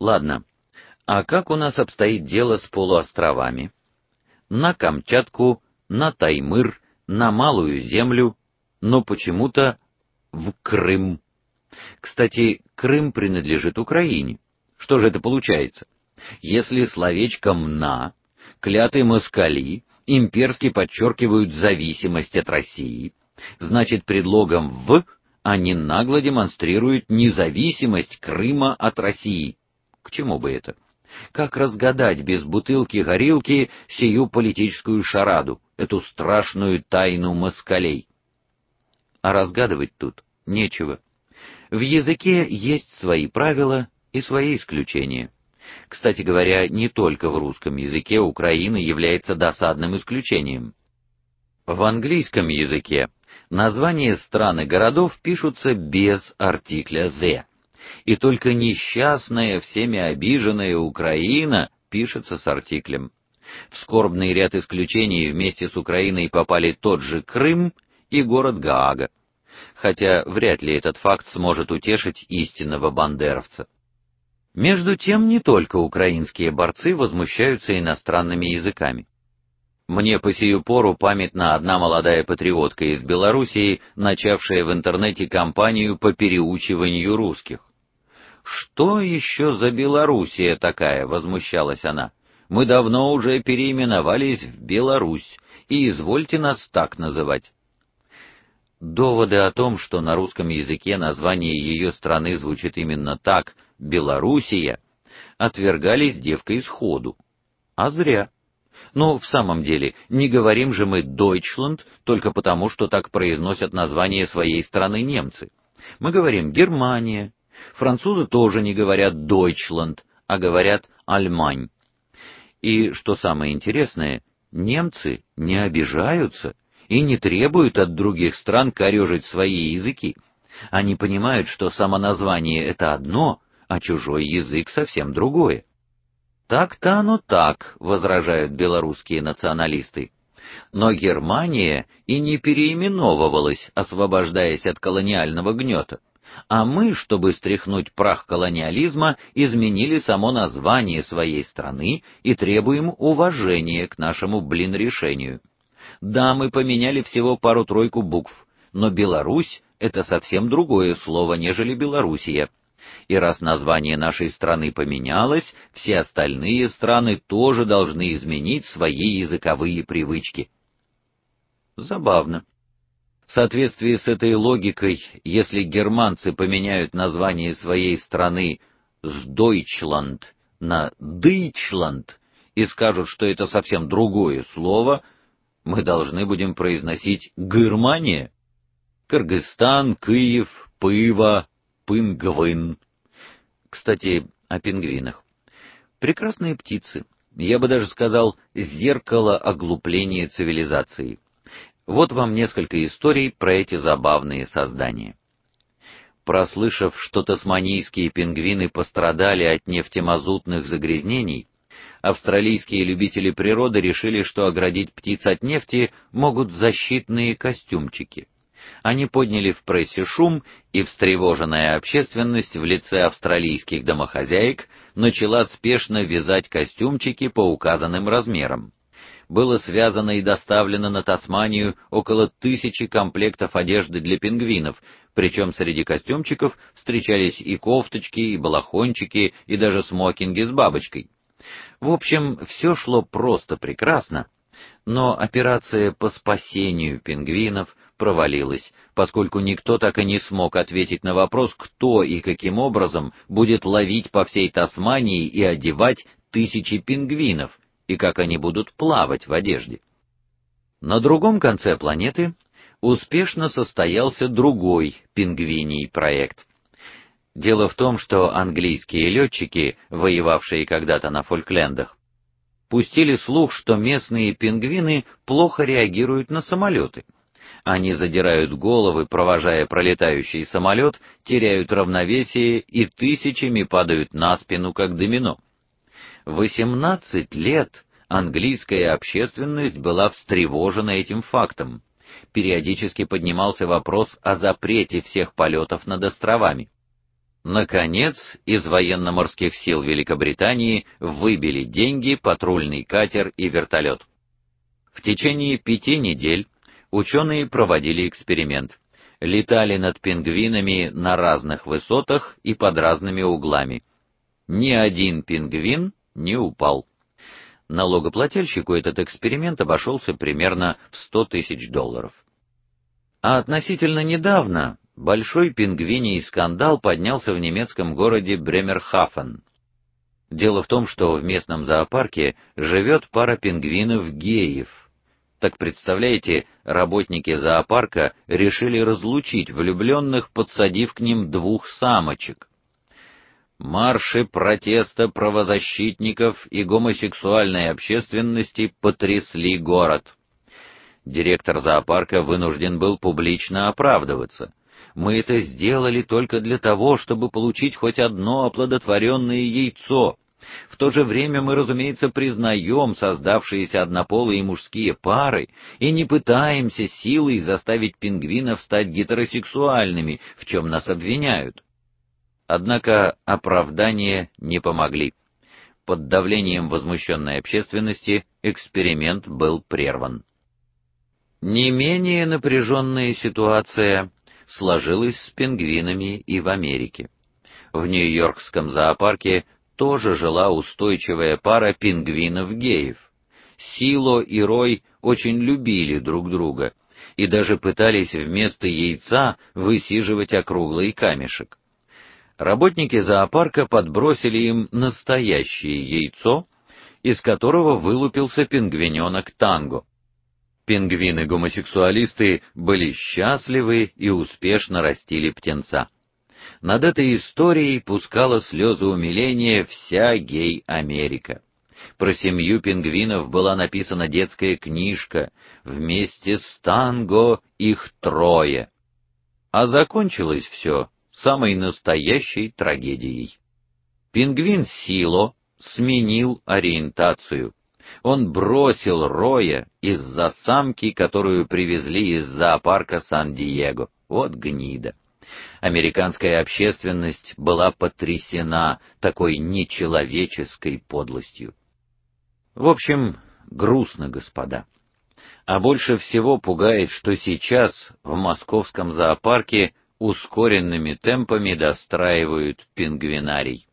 Ладно. А как у нас обстоит дело с полуостровами? На Камчатку, на Таймыр, на Малую землю, но почему-то в Крым. Кстати, Крым принадлежит Украине. Что же это получается? Если словечком на клятые москали имперски подчеркивают зависимость от России, значит, предлогом в они нагло демонстрируют независимость Крыма от России. К чему бы это? Как разгадать без бутылки-горилки сию политическую шараду, эту страшную тайну москалей? А разгадывать тут нечего. В языке есть свои правила и свои исключения. Кстати говоря, не только в русском языке Украина является досадным исключением. В английском языке названия стран и городов пишутся без артикля the, и только несчастная, всеми обиженная Украина пишется с артиклем. В скорбный ряд исключений вместе с Украиной попали тот же Крым и город Гаага хотя вряд ли этот факт сможет утешить истинного бандеровца. Между тем, не только украинские борцы возмущаются иностранными языками. Мне по сию пору памятна одна молодая патриотка из Белоруссии, начавшая в интернете кампанию по переучиванию русских. Что еще за Белоруссия такая, возмущалась она. Мы давно уже переименовались в Беларусь, и извольте нас так называть. Доводы о том, что на русском языке название ее страны звучит именно так, Белоруссия, отвергались девкой сходу. А зря. Но в самом деле, не говорим же мы Deutschland только потому, что так произносят название своей страны немцы. Мы говорим Германия. Французы тоже не говорят Deutschland, а говорят Allemagne. И что самое интересное, немцы не обижаются и не требуют от других стран корежить свои языки. Они понимают, что само название это одно, а чужой язык совсем другое. Так-то оно так, возражают белорусские националисты. Но Германия и не переименовывалась, освобождаясь от колониального гнета. А мы, чтобы стряхнуть прах колониализма, изменили само название своей страны и требуем уважения к нашему блин решению. Да, мы поменяли всего пару-тройку букв, но Беларусь это совсем другое слово, нежели Белоруссия. И раз название нашей страны поменялось, все остальные страны тоже должны изменить свои языковые привычки. Забавно. В соответствии с этой логикой, если германцы поменяют название своей страны с Deutschland на Deutschland и скажут, что это совсем другое слово, мы должны будем произносить Германия, Кыргызстан, Киев, Пыва, Пынгвын. Кстати, о пингвинах. Прекрасные птицы. Я бы даже сказал, зеркало оглупления цивилизации. Вот вам несколько историй про эти забавные создания. Прослышав, что тасманийские пингвины пострадали от нефтемазутных загрязнений, австралийские любители природы решили, что оградить птиц от нефти могут защитные костюмчики. Они подняли в прессе шум, и встревоженная общественность в лице австралийских домохозяек начала спешно вязать костюмчики по указанным размерам. Было связано и доставлено на Тасманию около тысячи комплектов одежды для пингвинов, причем среди костюмчиков встречались и кофточки, и балахончики, и даже смокинги с бабочкой. В общем, все шло просто прекрасно, но операция по спасению пингвинов провалилась, поскольку никто так и не смог ответить на вопрос, кто и каким образом будет ловить по всей Тасмании и одевать тысячи пингвинов, и как они будут плавать в одежде. На другом конце планеты успешно состоялся другой пингвиний проект. Дело в том, что английские летчики, воевавшие когда-то на Фолклендах, пустили слух, что местные пингвины плохо реагируют на самолеты. Они задирают головы, провожая пролетающий самолет, теряют равновесие и тысячами падают на спину как домино. 18 лет английская общественность была встревожена этим фактом. Периодически поднимался вопрос о запрете всех полетов над островами. Наконец, из военно-морских сил Великобритании выбили деньги, патрульный катер и вертолет. В течение пяти недель ученые проводили эксперимент. Летали над пингвинами на разных высотах и под разными углами. Ни один пингвин не упал. Налогоплательщику этот эксперимент обошелся примерно в 100 тысяч долларов. А относительно недавно большой пингвиний скандал поднялся в немецком городе Бремерхафен. Дело в том, что в местном зоопарке живет пара пингвинов-геев. Так представляете, работники зоопарка решили разлучить влюбленных, подсадив к ним двух самочек. Марши протеста правозащитников и гомосексуальной общественности потрясли город. Директор зоопарка вынужден был публично оправдываться. Мы это сделали только для того, чтобы получить хоть одно оплодотворенное яйцо. В то же время мы, разумеется, признаем создавшиеся однополые мужские пары и не пытаемся силой заставить пингвинов стать гетеросексуальными, в чем нас обвиняют. Однако оправдания не помогли. Под давлением возмущенной общественности эксперимент был прерван. Не менее напряженная ситуация сложилась с пингвинами и в Америке. В Нью-Йоркском зоопарке тоже жила устойчивая пара пингвинов-геев. Сило и Рой очень любили друг друга и даже пытались вместо яйца высиживать округлый камешек. Работники зоопарка подбросили им настоящее яйцо, из которого вылупился пингвиненок Танго. Пингвины-гомосексуалисты были счастливы и успешно растили птенца. Над этой историей пускала слезы умиления вся гей-Америка. Про семью пингвинов была написана детская книжка, вместе с танго их трое. А закончилось все самой настоящей трагедией. Пингвин Сило сменил ориентацию. Он бросил Роя из-за самки, которую привезли из зоопарка Сан-Диего. Вот гнида. Американская общественность была потрясена такой нечеловеческой подлостью. В общем, грустно, господа. А больше всего пугает, что сейчас в московском зоопарке ускоренными темпами достраивают пингвинарий.